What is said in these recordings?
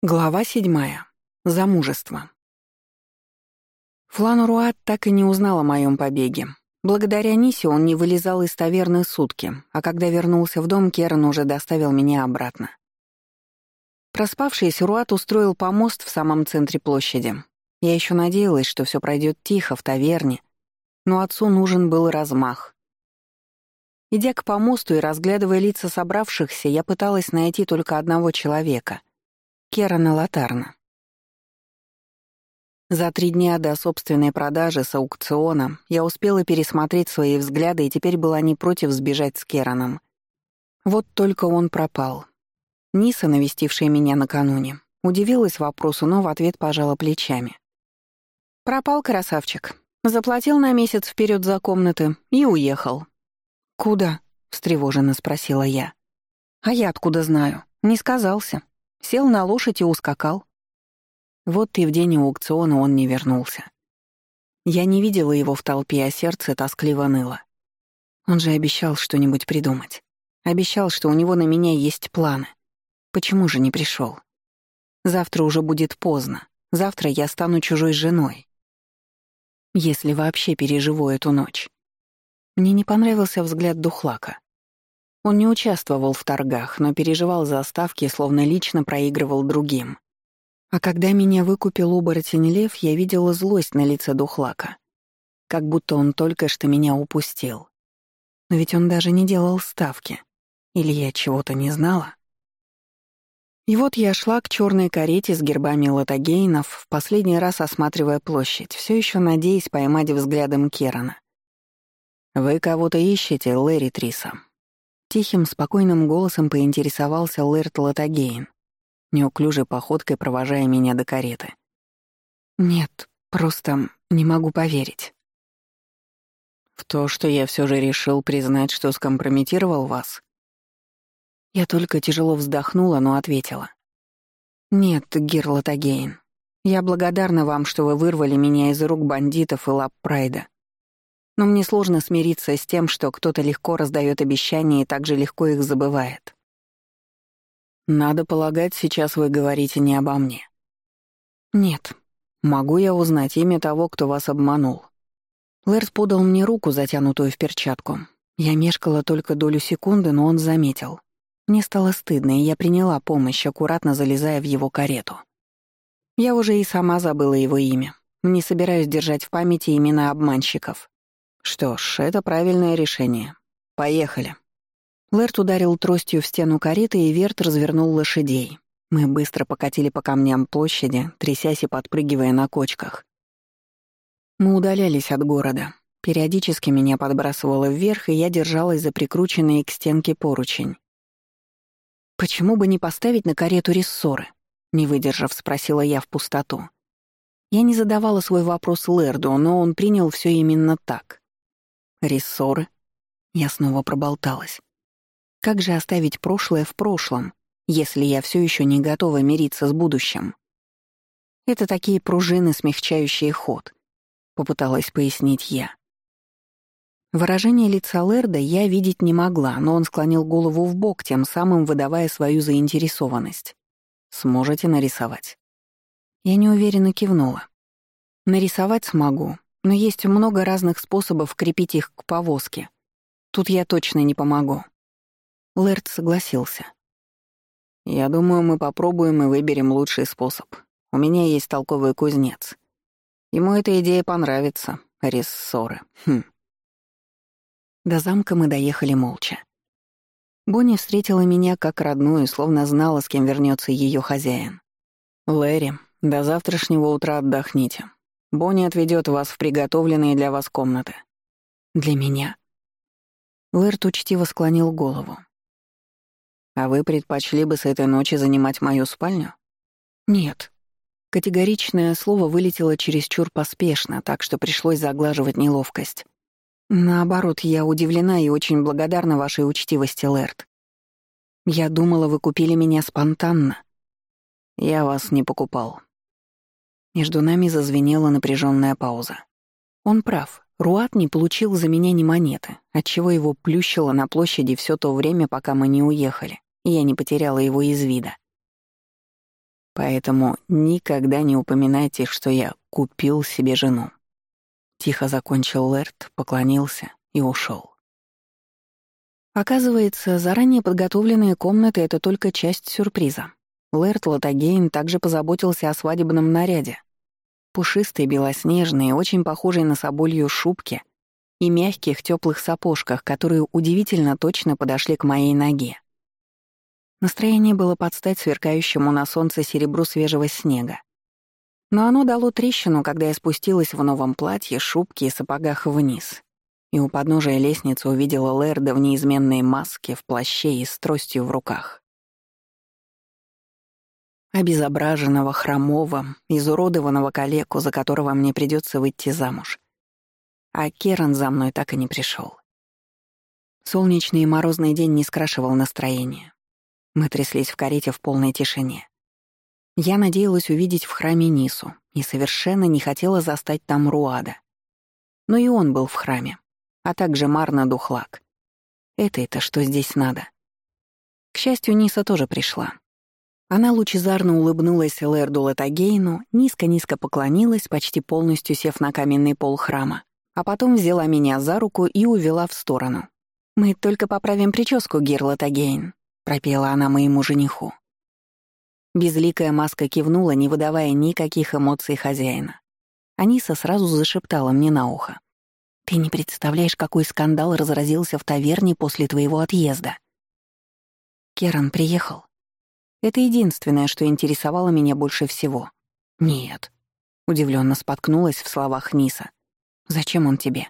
Глава седьмая. Замужество. Флан так и не узнал о моем побеге. Благодаря Нисе он не вылезал из таверны сутки, а когда вернулся в дом, Керн уже доставил меня обратно. Проспавшийся Руат устроил помост в самом центре площади. Я еще надеялась, что все пройдет тихо в таверне, но отцу нужен был размах. Идя к помосту и разглядывая лица собравшихся, я пыталась найти только одного человека — Керана Латарна. За три дня до собственной продажи с аукциона я успела пересмотреть свои взгляды и теперь была не против сбежать с Кераном. Вот только он пропал. Ниса, навестившая меня накануне, удивилась вопросу, но в ответ пожала плечами. «Пропал красавчик. Заплатил на месяц вперед за комнаты и уехал». «Куда?» — встревоженно спросила я. «А я откуда знаю? Не сказался». Сел на лошадь и ускакал. Вот и в день аукциона он не вернулся. Я не видела его в толпе, а сердце тоскливо ныло. Он же обещал что-нибудь придумать. Обещал, что у него на меня есть планы. Почему же не пришел? Завтра уже будет поздно. Завтра я стану чужой женой. Если вообще переживу эту ночь. Мне не понравился взгляд Духлака. Он не участвовал в торгах, но переживал за ставки, словно лично проигрывал другим. А когда меня выкупил оборотень Лев, я видела злость на лице Духлака. Как будто он только что меня упустил. Но ведь он даже не делал ставки. Или я чего-то не знала? И вот я шла к черной карете с гербами латагейнов, в последний раз осматривая площадь, все еще надеясь поймать взглядом Керана. «Вы кого-то ищете, Лэри Триса?» Тихим, спокойным голосом поинтересовался Лэрт Латагейн, неуклюжей походкой провожая меня до кареты. «Нет, просто не могу поверить». «В то, что я все же решил признать, что скомпрометировал вас?» Я только тяжело вздохнула, но ответила. «Нет, Гир Латагейн, я благодарна вам, что вы вырвали меня из рук бандитов и лап Прайда. Но мне сложно смириться с тем, что кто-то легко раздает обещания и так же легко их забывает. Надо полагать, сейчас вы говорите не обо мне. Нет. Могу я узнать имя того, кто вас обманул? Лэрс подал мне руку, затянутую в перчатку. Я мешкала только долю секунды, но он заметил. Мне стало стыдно, и я приняла помощь, аккуратно залезая в его карету. Я уже и сама забыла его имя. Не собираюсь держать в памяти имена обманщиков. Что ж, это правильное решение. Поехали. Лэрт ударил тростью в стену кареты, и Верт развернул лошадей. Мы быстро покатили по камням площади, трясясь и подпрыгивая на кочках. Мы удалялись от города. Периодически меня подбрасывало вверх, и я держалась за прикрученные к стенке поручень. «Почему бы не поставить на карету рессоры?» — не выдержав, спросила я в пустоту. Я не задавала свой вопрос Лэрду, но он принял все именно так. Рессоры? Я снова проболталась. Как же оставить прошлое в прошлом, если я все еще не готова мириться с будущим? Это такие пружины, смягчающие ход, попыталась пояснить я. Выражение лица Лерда я видеть не могла, но он склонил голову в бок, тем самым выдавая свою заинтересованность. «Сможете нарисовать?» Я неуверенно кивнула. «Нарисовать смогу, но есть много разных способов крепить их к повозке. Тут я точно не помогу». Лэрд согласился. «Я думаю, мы попробуем и выберем лучший способ. У меня есть толковый кузнец. Ему эта идея понравится, рессоры. Хм». До замка мы доехали молча. Бонни встретила меня как родную, словно знала, с кем вернется ее хозяин. «Лэри, до завтрашнего утра отдохните. Бонни отведет вас в приготовленные для вас комнаты. Для меня. Лэрт учтиво склонил голову. А вы предпочли бы с этой ночи занимать мою спальню? Нет. Категоричное слово вылетело чересчур поспешно, так что пришлось заглаживать неловкость. Наоборот, я удивлена и очень благодарна вашей учтивости, Лэрт. Я думала, вы купили меня спонтанно. Я вас не покупал. Между нами зазвенела напряженная пауза. Он прав. Руат не получил за меня ни монеты, отчего его плющило на площади все то время, пока мы не уехали, и я не потеряла его из вида. Поэтому никогда не упоминайте, что я купил себе жену. Тихо закончил Лерт, поклонился и ушел. Оказывается, заранее подготовленные комнаты — это только часть сюрприза. Лэрт Латагейн также позаботился о свадебном наряде. Пушистый, белоснежный, очень похожий на соболью шубке и мягких теплых сапожках, которые удивительно точно подошли к моей ноге. Настроение было под стать сверкающему на солнце серебру свежего снега. Но оно дало трещину, когда я спустилась в новом платье, шубке и сапогах вниз. И у подножия лестницы увидела Лерда в неизменной маске, в плаще и с тростью в руках. Обезображенного, хромого, изуродованного калеку, за которого мне придется выйти замуж. А Керан за мной так и не пришел. Солнечный и морозный день не скрашивал настроение. Мы тряслись в карете в полной тишине. Я надеялась увидеть в храме Нису и совершенно не хотела застать там Руада. Но и он был в храме, а также Марна Духлак. Это-то что здесь надо? К счастью, Ниса тоже пришла. Она лучезарно улыбнулась Лэрду Латагейну, низко-низко поклонилась, почти полностью сев на каменный пол храма, а потом взяла меня за руку и увела в сторону. «Мы только поправим прическу, Гир Латагейн», пропела она моему жениху. Безликая маска кивнула, не выдавая никаких эмоций хозяина. Аниса сразу зашептала мне на ухо. «Ты не представляешь, какой скандал разразился в таверне после твоего отъезда». Керан приехал. Это единственное, что интересовало меня больше всего. «Нет», — удивленно споткнулась в словах Ниса. «Зачем он тебе?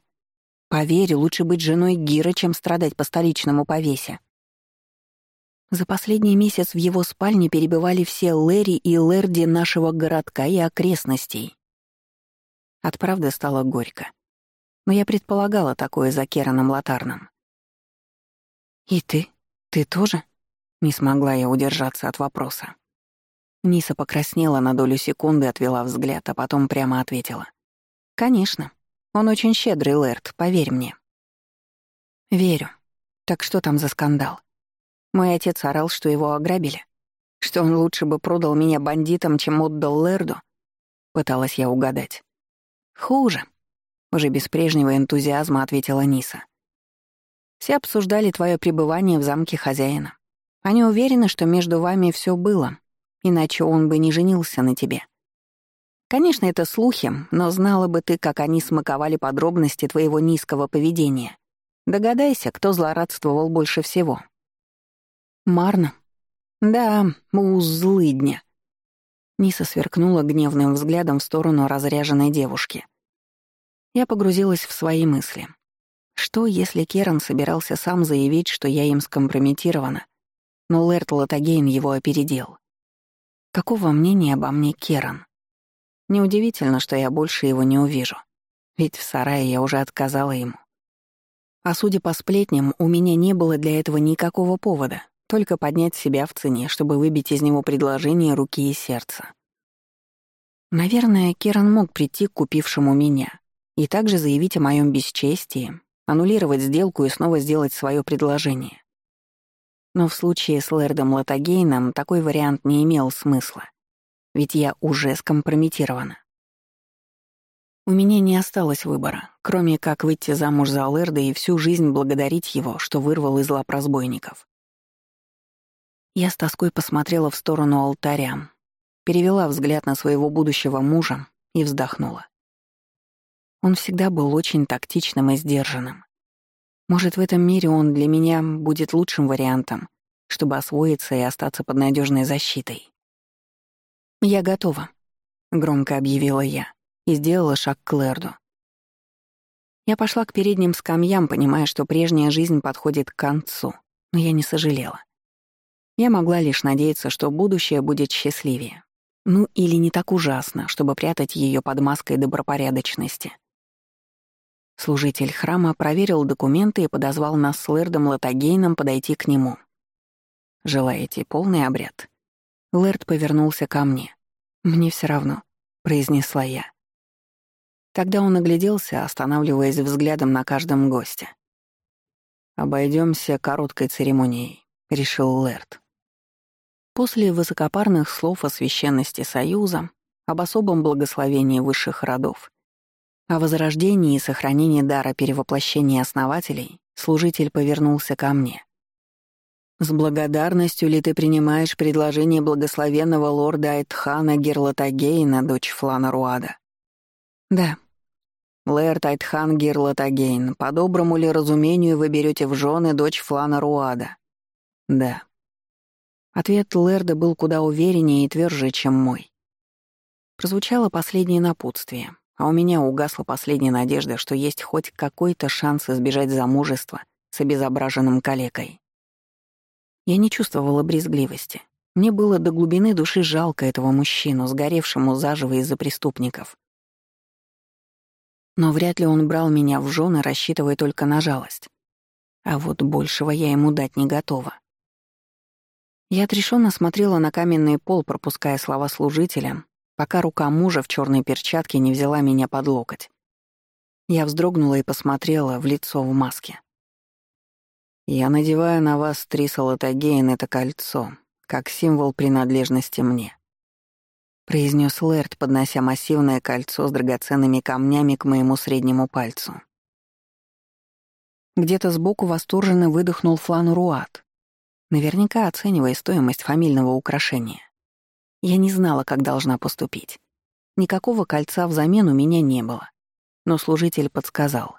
Поверь, лучше быть женой Гира, чем страдать по столичному повесе». За последний месяц в его спальне перебывали все Лэри и Лэрди нашего городка и окрестностей. От правды стало горько. Но я предполагала такое за Кераном Латарном. «И ты? Ты тоже?» Не смогла я удержаться от вопроса. Ниса покраснела на долю секунды, отвела взгляд, а потом прямо ответила. «Конечно. Он очень щедрый, Лэрд, поверь мне». «Верю. Так что там за скандал?» Мой отец орал, что его ограбили. Что он лучше бы продал меня бандитам, чем отдал Лерду. Пыталась я угадать. Хуже. Уже без прежнего энтузиазма ответила Ниса. Все обсуждали твое пребывание в замке хозяина. Они уверены, что между вами все было, иначе он бы не женился на тебе. Конечно, это слухи, но знала бы ты, как они смаковали подробности твоего низкого поведения. Догадайся, кто злорадствовал больше всего. Марна? Да, у злыдня. Ниса сверкнула гневным взглядом в сторону разряженной девушки. Я погрузилась в свои мысли. Что, если Керан собирался сам заявить, что я им скомпрометирована, но Лэрт Латагейн его опередил? Какого мнения обо мне Керан? Неудивительно, что я больше его не увижу. Ведь в сарае я уже отказала ему. А судя по сплетням, у меня не было для этого никакого повода, только поднять себя в цене, чтобы выбить из него предложение руки и сердца. Наверное, Керан мог прийти к купившему меня и также заявить о моем бесчестии, аннулировать сделку и снова сделать свое предложение. Но в случае с Лэрдом Латагейном такой вариант не имел смысла, ведь я уже скомпрометирована. У меня не осталось выбора, кроме как выйти замуж за Лэрда и всю жизнь благодарить его, что вырвал из лап разбойников. Я с тоской посмотрела в сторону алтаря, перевела взгляд на своего будущего мужа и вздохнула. Он всегда был очень тактичным и сдержанным. Может, в этом мире он для меня будет лучшим вариантом, чтобы освоиться и остаться под надежной защитой. «Я готова», — громко объявила я и сделала шаг к Лерду. Я пошла к передним скамьям, понимая, что прежняя жизнь подходит к концу, но я не сожалела. Я могла лишь надеяться, что будущее будет счастливее. Ну или не так ужасно, чтобы прятать ее под маской добропорядочности. Служитель храма проверил документы и подозвал нас с Лэрдом Латагейном подойти к нему. «Желаете полный обряд?» Лэрд повернулся ко мне. «Мне все равно», — произнесла я. Тогда он огляделся, останавливаясь взглядом на каждом госте. Обойдемся короткой церемонией», — решил Лэрд. После высокопарных слов о священности Союза, об особом благословении высших родов, о возрождении и сохранении дара перевоплощения основателей, служитель повернулся ко мне. «С благодарностью ли ты принимаешь предложение благословенного лорда Айтхана Герлатагейна, дочь Флана Руада?» «Да». «Лэрд Айтхан Герлатагейн, по доброму ли разумению вы берете в жены дочь Флана Руада?» «Да». Ответ Лэрда был куда увереннее и тверже, чем мой. Прозвучало последнее напутствие, а у меня угасла последняя надежда, что есть хоть какой-то шанс избежать замужества с обезображенным калекой. Я не чувствовала брезгливости. Мне было до глубины души жалко этого мужчину, сгоревшему заживо из-за преступников. Но вряд ли он брал меня в жены, рассчитывая только на жалость. А вот большего я ему дать не готова. Я отрешенно смотрела на каменный пол, пропуская слова служителя, пока рука мужа в черной перчатке не взяла меня под локоть. Я вздрогнула и посмотрела в лицо в маске. Я надеваю на вас три это кольцо, как символ принадлежности мне. Произнес Лэрд, поднося массивное кольцо с драгоценными камнями к моему среднему пальцу. Где-то сбоку восторженно выдохнул Флан Руат, наверняка оценивая стоимость фамильного украшения. Я не знала, как должна поступить. Никакого кольца взамен у меня не было. Но служитель подсказал.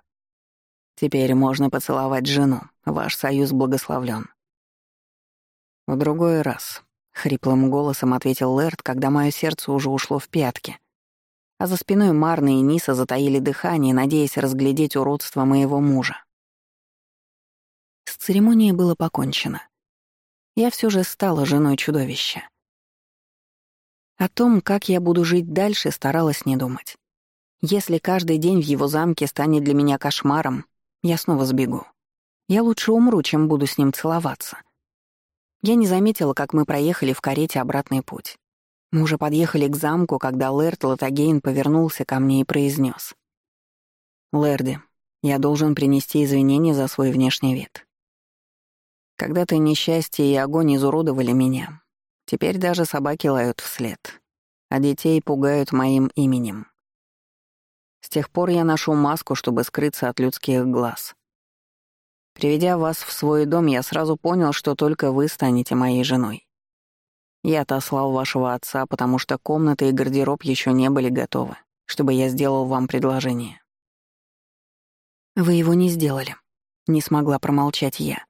Теперь можно поцеловать жену. Ваш союз благословлен. В другой раз, хриплым голосом ответил Лэрд, когда мое сердце уже ушло в пятки. А за спиной Марна и Ниса затаили дыхание, надеясь разглядеть уродство моего мужа. С церемонией было покончено. Я все же стала женой чудовища. О том, как я буду жить дальше, старалась не думать. Если каждый день в его замке станет для меня кошмаром, я снова сбегу. Я лучше умру, чем буду с ним целоваться. Я не заметила, как мы проехали в карете обратный путь. Мы уже подъехали к замку, когда Лэрд Латагейн повернулся ко мне и произнес: «Лэрди, я должен принести извинения за свой внешний вид. Когда-то несчастье и огонь изуродовали меня. Теперь даже собаки лают вслед, а детей пугают моим именем. С тех пор я ношу маску, чтобы скрыться от людских глаз. Приведя вас в свой дом, я сразу понял, что только вы станете моей женой. Я отослал вашего отца, потому что комната и гардероб еще не были готовы, чтобы я сделал вам предложение. Вы его не сделали. Не смогла промолчать я.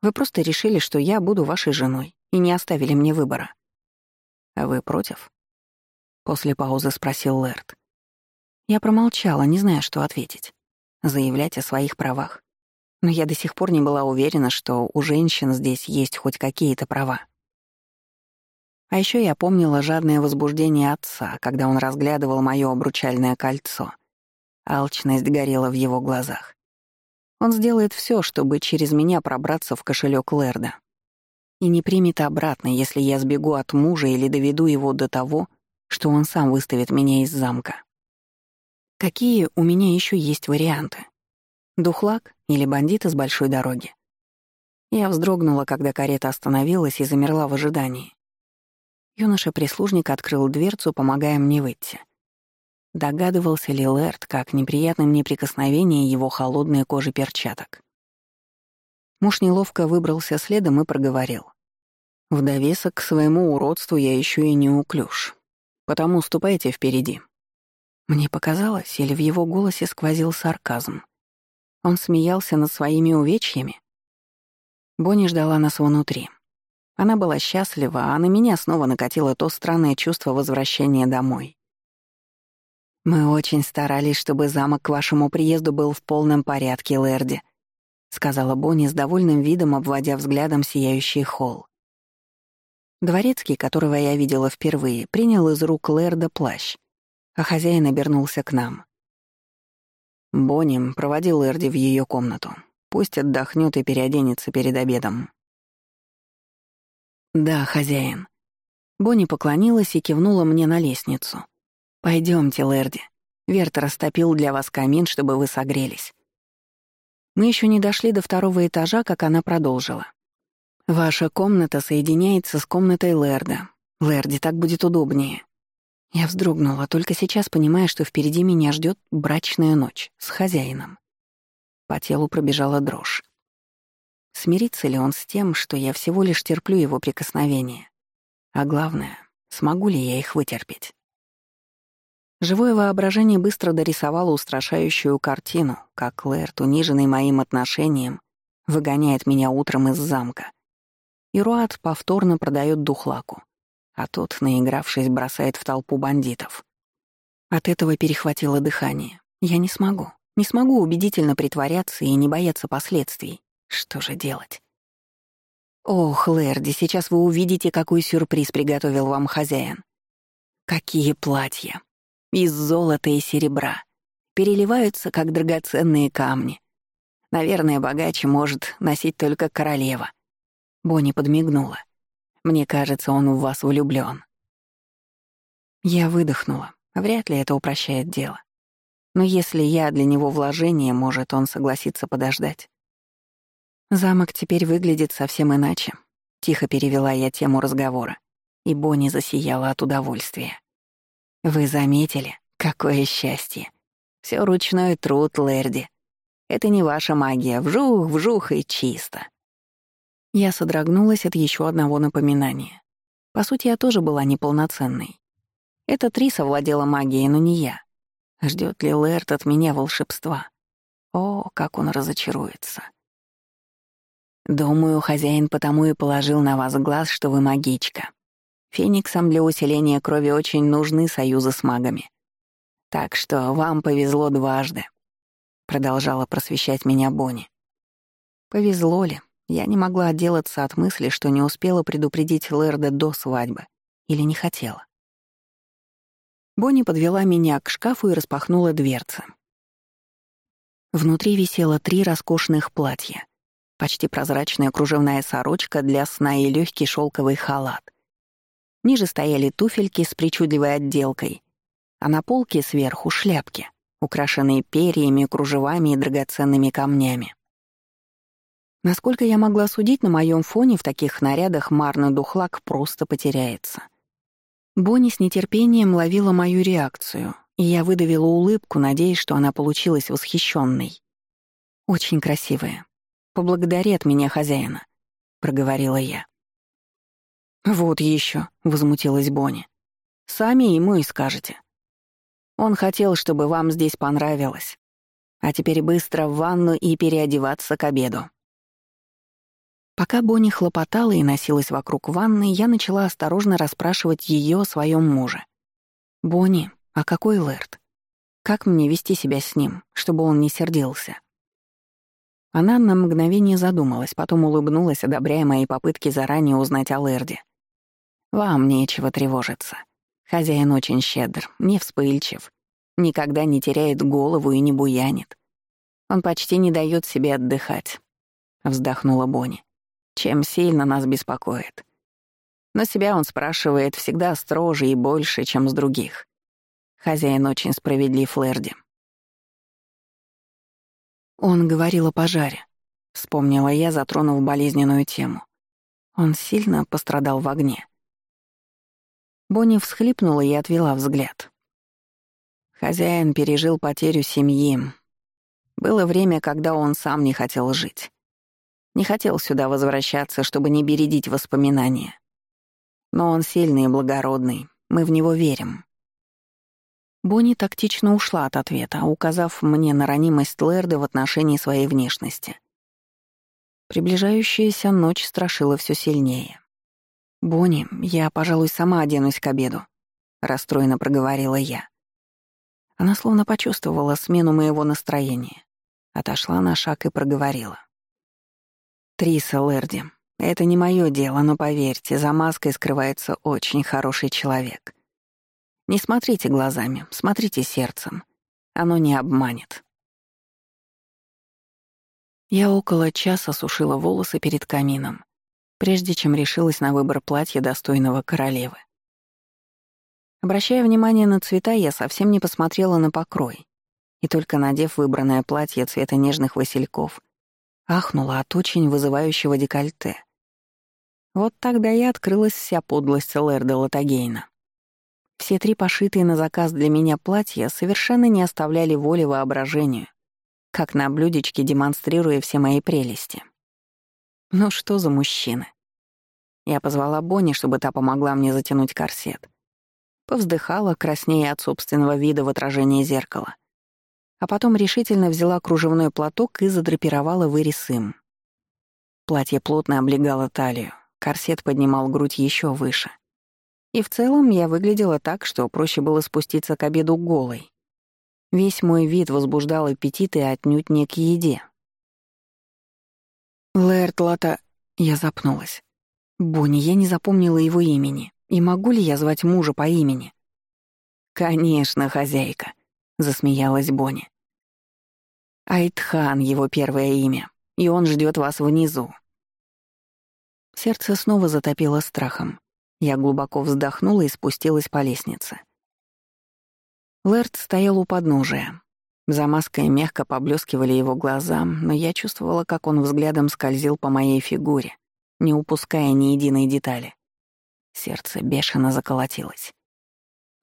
Вы просто решили, что я буду вашей женой, и не оставили мне выбора. А вы против? После паузы спросил Лэрд. Я промолчала, не зная, что ответить. Заявлять о своих правах. Но я до сих пор не была уверена, что у женщин здесь есть хоть какие-то права. А еще я помнила жадное возбуждение отца, когда он разглядывал моё обручальное кольцо. Алчность горела в его глазах. Он сделает все, чтобы через меня пробраться в кошелек Лерда. И не примет обратно, если я сбегу от мужа или доведу его до того, что он сам выставит меня из замка. Какие у меня еще есть варианты? Духлак или бандиты с большой дороги? Я вздрогнула, когда карета остановилась и замерла в ожидании. Юноша-прислужник открыл дверцу, помогая мне выйти. Догадывался ли Лэрд, как неприятно мне прикосновение его холодной кожи перчаток. Муж неловко выбрался следом и проговорил. В довесок к своему уродству я еще и не уклюж. Потому ступайте впереди. Мне показалось, или в его голосе сквозил сарказм. Он смеялся над своими увечьями. Бонни ждала нас внутри. Она была счастлива, а на меня снова накатило то странное чувство возвращения домой. «Мы очень старались, чтобы замок к вашему приезду был в полном порядке, Лэрди», — сказала Бонни с довольным видом, обводя взглядом сияющий холл. Дворецкий, которого я видела впервые, принял из рук Лэрда плащ, а хозяин обернулся к нам. Бонни проводил Эрди в ее комнату. Пусть отдохнет и переоденется перед обедом. «Да, хозяин». Бонни поклонилась и кивнула мне на лестницу. Пойдемте, Лерди. Верт растопил для вас камин, чтобы вы согрелись». Мы еще не дошли до второго этажа, как она продолжила. «Ваша комната соединяется с комнатой Лерда. Лерди, так будет удобнее». Я вздрогнула, только сейчас понимая, что впереди меня ждет брачная ночь с хозяином. По телу пробежала дрожь. Смирится ли он с тем, что я всего лишь терплю его прикосновения? А главное, смогу ли я их вытерпеть? Живое воображение быстро дорисовало устрашающую картину, как Лэрт, униженный моим отношением, выгоняет меня утром из замка. И Руат повторно продает духлаку, а тот, наигравшись, бросает в толпу бандитов. От этого перехватило дыхание. Я не смогу. Не смогу убедительно притворяться и не бояться последствий. Что же делать? Ох, Лэрди, сейчас вы увидите, какой сюрприз приготовил вам хозяин. Какие платья! Из золота и серебра, переливаются, как драгоценные камни. Наверное, богаче может носить только королева. Бонни подмигнула. Мне кажется, он в вас влюблён. Я выдохнула. Вряд ли это упрощает дело. Но если я для него вложение, может, он согласится подождать. Замок теперь выглядит совсем иначе. Тихо перевела я тему разговора, и Бонни засияла от удовольствия. Вы заметили, какое счастье. Все ручной труд, Лерди. Это не ваша магия. Вжух, вжух и чисто. Я содрогнулась от еще одного напоминания. По сути, я тоже была неполноценной. Эта Триса владела магией, но не я. Ждет ли Лэрд от меня волшебства? О, как он разочаруется. Думаю, хозяин потому и положил на вас глаз, что вы магичка. Фениксам для усиления крови очень нужны союзы с магами. Так что вам повезло дважды», — продолжала просвещать меня Бонни. «Повезло ли? Я не могла отделаться от мысли, что не успела предупредить Лерда до свадьбы. Или не хотела. Бонни подвела меня к шкафу и распахнула дверцы. Внутри висело три роскошных платья. Почти прозрачная кружевная сорочка для сна и легкий шелковый халат. Ниже стояли туфельки с причудливой отделкой, а на полке сверху шляпки, украшенные перьями, кружевами и драгоценными камнями. Насколько я могла судить, на моем фоне в таких нарядах Марна Духлак просто потеряется. Бонни с нетерпением ловила мою реакцию, и я выдавила улыбку, надеясь, что она получилась восхищенной. «Очень красивая. Поблагодари от меня хозяина», — проговорила я. «Вот еще, возмутилась Бонни. «Сами ему и скажете. Он хотел, чтобы вам здесь понравилось. А теперь быстро в ванну и переодеваться к обеду». Пока Бонни хлопотала и носилась вокруг ванны, я начала осторожно расспрашивать ее о своем муже. «Бонни, а какой Лэрд? Как мне вести себя с ним, чтобы он не сердился?» Она на мгновение задумалась, потом улыбнулась, одобряя мои попытки заранее узнать о Лэрде. Вам нечего тревожиться. Хозяин очень щедр, не вспыльчив, никогда не теряет голову и не буянит. Он почти не дает себе отдыхать, вздохнула Бонни. Чем сильно нас беспокоит. Но себя он спрашивает всегда строже и больше, чем с других. Хозяин очень справедлив Лерди. Он говорил о пожаре. Вспомнила я, затронув болезненную тему. Он сильно пострадал в огне. Бонни всхлипнула и отвела взгляд. Хозяин пережил потерю семьи. Было время, когда он сам не хотел жить. Не хотел сюда возвращаться, чтобы не бередить воспоминания. Но он сильный и благородный, мы в него верим. Бонни тактично ушла от ответа, указав мне на ранимость Лэрда в отношении своей внешности. Приближающаяся ночь страшила все сильнее. «Бонни, я, пожалуй, сама оденусь к обеду», — расстроенно проговорила я. Она словно почувствовала смену моего настроения. Отошла на шаг и проговорила. «Триса Лерди, это не мое дело, но поверьте, за маской скрывается очень хороший человек. Не смотрите глазами, смотрите сердцем. Оно не обманет». Я около часа сушила волосы перед камином, прежде чем решилась на выбор платья достойного королевы. Обращая внимание на цвета, я совсем не посмотрела на покрой, и только надев выбранное платье цвета нежных васильков, ахнула от очень вызывающего декольте. Вот тогда и открылась вся подлость Лэрда Латагейна. Все три пошитые на заказ для меня платья совершенно не оставляли воли воображению, как на блюдечке демонстрируя все мои прелести. Ну что за мужчины? Я позвала Бонни, чтобы та помогла мне затянуть корсет. Повздыхала, краснея от собственного вида в отражении зеркала. А потом решительно взяла кружевной платок и задрапировала вырез им. Платье плотно облегало талию, корсет поднимал грудь еще выше. И в целом я выглядела так, что проще было спуститься к обеду голой. Весь мой вид возбуждал аппетит и отнюдь не к еде. Лэрт Лата... Я запнулась. Бонни, я не запомнила его имени. И могу ли я звать мужа по имени? «Конечно, хозяйка», — засмеялась Бонни. «Айтхан — его первое имя, и он ждет вас внизу». Сердце снова затопило страхом. Я глубоко вздохнула и спустилась по лестнице. Лэрд стоял у подножия. За маской мягко поблескивали его глаза, но я чувствовала, как он взглядом скользил по моей фигуре, не упуская ни единой детали. Сердце бешено заколотилось.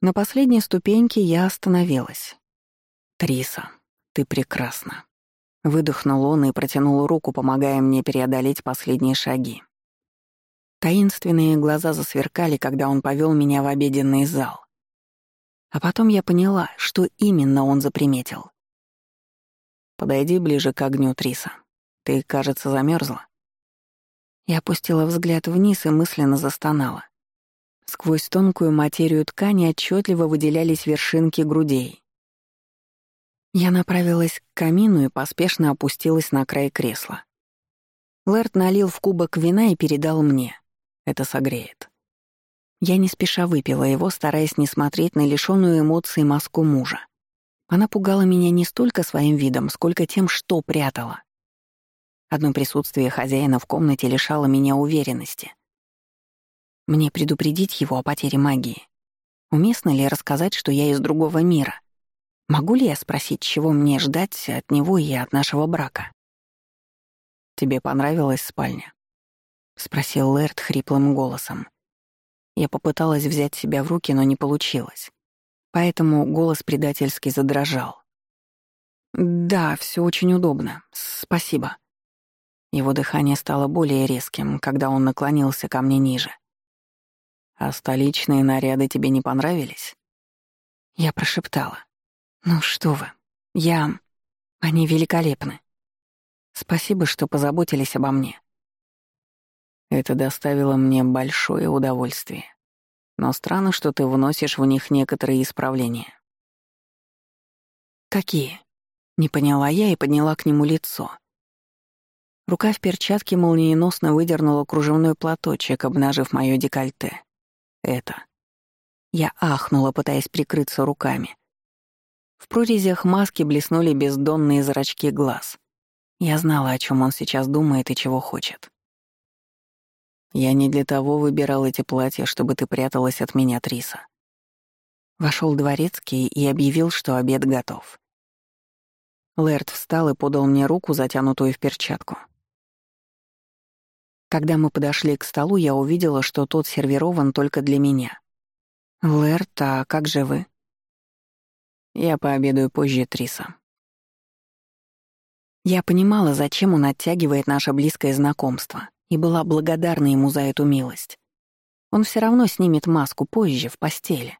На последней ступеньке я остановилась. «Триса, ты прекрасна». Выдохнул он и протянул руку, помогая мне преодолеть последние шаги. Таинственные глаза засверкали, когда он повел меня в обеденный зал. А потом я поняла, что именно он заприметил. «Подойди ближе к огню, Триса. Ты, кажется, замерзла. Я опустила взгляд вниз и мысленно застонала. Сквозь тонкую материю ткани отчетливо выделялись вершинки грудей. Я направилась к камину и поспешно опустилась на край кресла. Лэрд налил в кубок вина и передал мне. Это согреет. Я не спеша выпила его, стараясь не смотреть на лишённую эмоций маску мужа. Она пугала меня не столько своим видом, сколько тем, что прятала. Одно присутствие хозяина в комнате лишало меня уверенности. Мне предупредить его о потере магии. Уместно ли рассказать, что я из другого мира? Могу ли я спросить, чего мне ждать от него и от нашего брака? «Тебе понравилась спальня?» — спросил Лэрд хриплым голосом. Я попыталась взять себя в руки, но не получилось. Поэтому голос предательски задрожал. «Да, все очень удобно. Спасибо». Его дыхание стало более резким, когда он наклонился ко мне ниже. «А столичные наряды тебе не понравились?» Я прошептала. «Ну что вы, я... Они великолепны. Спасибо, что позаботились обо мне. Это доставило мне большое удовольствие. Но странно, что ты вносишь в них некоторые исправления. «Какие?» — не поняла я и подняла к нему лицо. Рука в перчатке молниеносно выдернула кружевной платочек, обнажив моё декольте. Это. Я ахнула, пытаясь прикрыться руками. В прорезях маски блеснули бездонные зрачки глаз. Я знала, о чем он сейчас думает и чего хочет. Я не для того выбирал эти платья, чтобы ты пряталась от меня, Триса. Вошел дворецкий и объявил, что обед готов. Лэрд встал и подал мне руку, затянутую в перчатку. Когда мы подошли к столу, я увидела, что тот сервирован только для меня. «Лэрд, а как же вы?» «Я пообедаю позже, Триса». Я понимала, зачем он оттягивает наше близкое знакомство и была благодарна ему за эту милость. Он все равно снимет маску позже, в постели.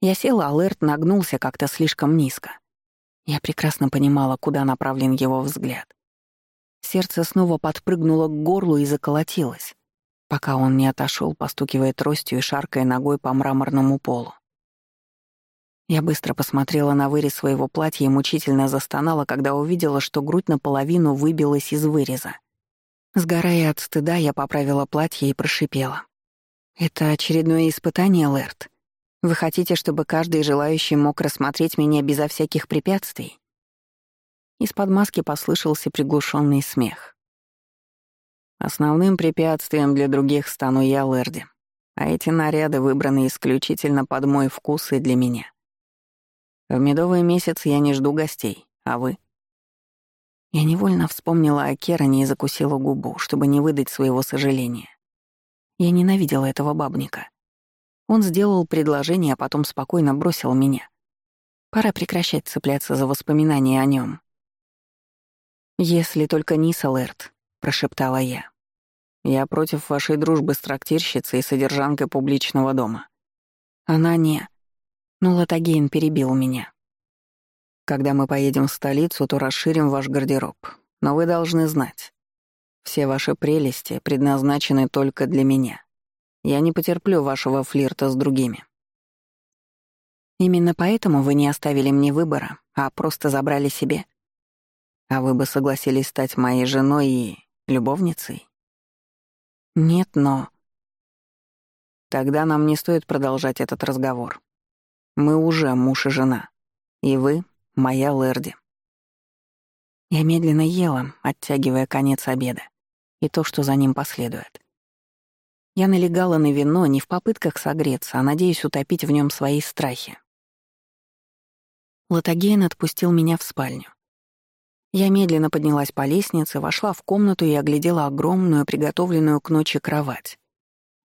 Я села, а Лэрт нагнулся как-то слишком низко. Я прекрасно понимала, куда направлен его взгляд. Сердце снова подпрыгнуло к горлу и заколотилось, пока он не отошел, постукивая тростью и шаркая ногой по мраморному полу. Я быстро посмотрела на вырез своего платья и мучительно застонала, когда увидела, что грудь наполовину выбилась из выреза. Сгорая от стыда, я поправила платье и прошипела. «Это очередное испытание, Лэрт. Вы хотите, чтобы каждый желающий мог рассмотреть меня безо всяких препятствий?» Из-под маски послышался приглушенный смех. «Основным препятствием для других стану я, Лэрди, а эти наряды выбраны исключительно под мой вкус и для меня. В медовый месяц я не жду гостей, а вы?» Я невольно вспомнила о Керане и закусила губу, чтобы не выдать своего сожаления. Я ненавидела этого бабника. Он сделал предложение, а потом спокойно бросил меня. Пора прекращать цепляться за воспоминания о нем. «Если только не Салерт», — прошептала я. «Я против вашей дружбы с трактирщицей и содержанкой публичного дома». Она не... Но Латагейн перебил меня. «Когда мы поедем в столицу, то расширим ваш гардероб. Но вы должны знать, все ваши прелести предназначены только для меня. Я не потерплю вашего флирта с другими. Именно поэтому вы не оставили мне выбора, а просто забрали себе. А вы бы согласились стать моей женой и любовницей? Нет, но... Тогда нам не стоит продолжать этот разговор. Мы уже муж и жена. И вы — моя Лерди. Я медленно ела, оттягивая конец обеда и то, что за ним последует. Я налегала на вино не в попытках согреться, а надеясь утопить в нем свои страхи. Латагейн отпустил меня в спальню. Я медленно поднялась по лестнице, вошла в комнату и оглядела огромную, приготовленную к ночи кровать,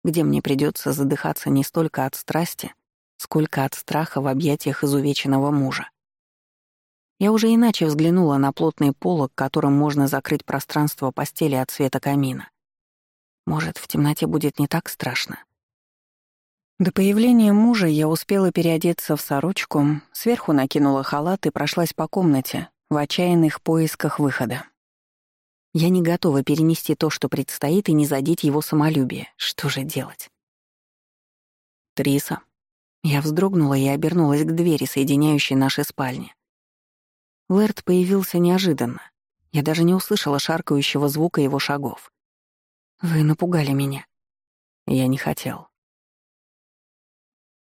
где мне придется задыхаться не столько от страсти, сколько от страха в объятиях изувеченного мужа. Я уже иначе взглянула на плотный полог, которым можно закрыть пространство постели от света камина. Может, в темноте будет не так страшно. До появления мужа я успела переодеться в сорочку, сверху накинула халат и прошлась по комнате в отчаянных поисках выхода. Я не готова перенести то, что предстоит, и не задеть его самолюбие. Что же делать? Триса. Я вздрогнула и обернулась к двери, соединяющей наши спальни. Лэрд появился неожиданно. Я даже не услышала шаркающего звука его шагов. «Вы напугали меня». Я не хотел.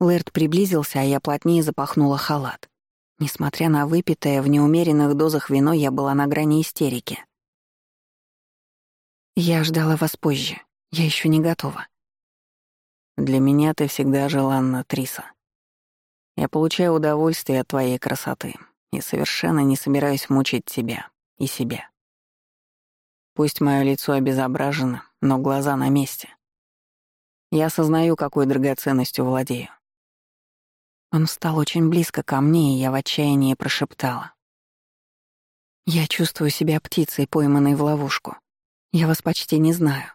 Лэрд приблизился, а я плотнее запахнула халат. Несмотря на выпитое в неумеренных дозах вино, я была на грани истерики. «Я ждала вас позже. Я еще не готова». «Для меня ты всегда желанна, Триса. Я получаю удовольствие от твоей красоты, и совершенно не собираюсь мучить тебя и себя. Пусть мое лицо обезображено, но глаза на месте. Я осознаю, какой драгоценностью владею. Он встал очень близко ко мне, и я в отчаянии прошептала. «Я чувствую себя птицей, пойманной в ловушку. Я вас почти не знаю.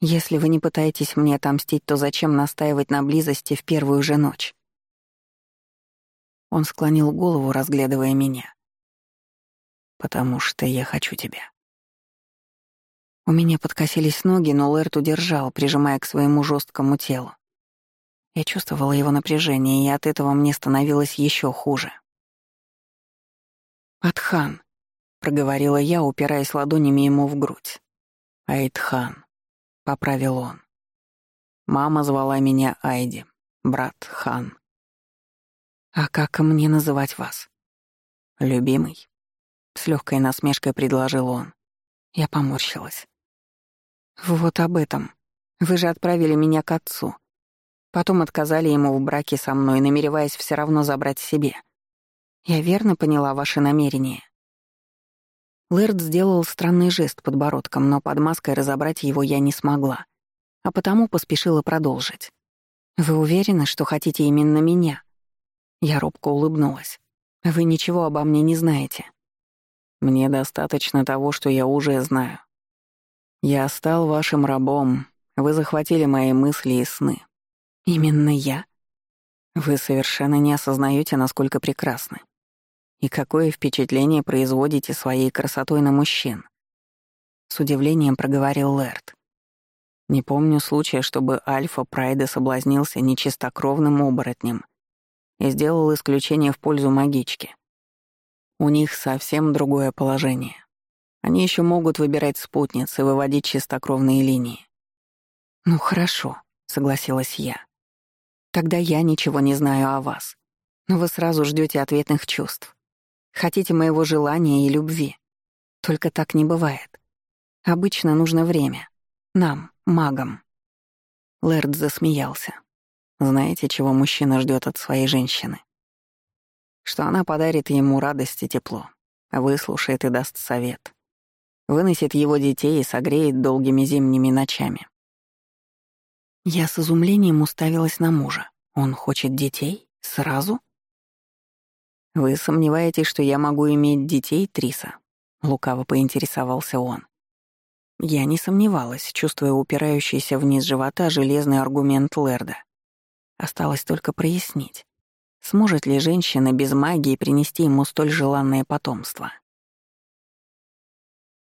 Если вы не пытаетесь мне отомстить, то зачем настаивать на близости в первую же ночь?» Он склонил голову, разглядывая меня. «Потому что я хочу тебя». У меня подкосились ноги, но Лэрт удержал, прижимая к своему жесткому телу. Я чувствовала его напряжение, и от этого мне становилось еще хуже. «Атхан», — проговорила я, упираясь ладонями ему в грудь. «Айдхан», — поправил он. Мама звала меня Айди, брат Хан. «А как мне называть вас?» «Любимый», — с легкой насмешкой предложил он. Я поморщилась. «Вот об этом. Вы же отправили меня к отцу. Потом отказали ему в браке со мной, намереваясь все равно забрать себе. Я верно поняла ваши намерения?» Лэрд сделал странный жест подбородком, но под маской разобрать его я не смогла, а потому поспешила продолжить. «Вы уверены, что хотите именно меня?» Я робко улыбнулась. «Вы ничего обо мне не знаете». «Мне достаточно того, что я уже знаю. Я стал вашим рабом, вы захватили мои мысли и сны. Именно я? Вы совершенно не осознаете, насколько прекрасны. И какое впечатление производите своей красотой на мужчин. С удивлением проговорил Лэрд. Не помню случая, чтобы Альфа Прайда соблазнился нечистокровным оборотнем и сделал исключение в пользу магички. У них совсем другое положение. Они еще могут выбирать спутниц и выводить чистокровные линии. «Ну хорошо», — согласилась я. «Тогда я ничего не знаю о вас. Но вы сразу ждете ответных чувств. Хотите моего желания и любви. Только так не бывает. Обычно нужно время. Нам, магам». Лэрд засмеялся. Знаете, чего мужчина ждет от своей женщины? Что она подарит ему радость и тепло, выслушает и даст совет. Выносит его детей и согреет долгими зимними ночами. Я с изумлением уставилась на мужа. Он хочет детей? Сразу? «Вы сомневаетесь, что я могу иметь детей, Триса?» — лукаво поинтересовался он. Я не сомневалась, чувствуя упирающийся вниз живота железный аргумент Лерда. Осталось только прояснить, сможет ли женщина без магии принести ему столь желанное потомство.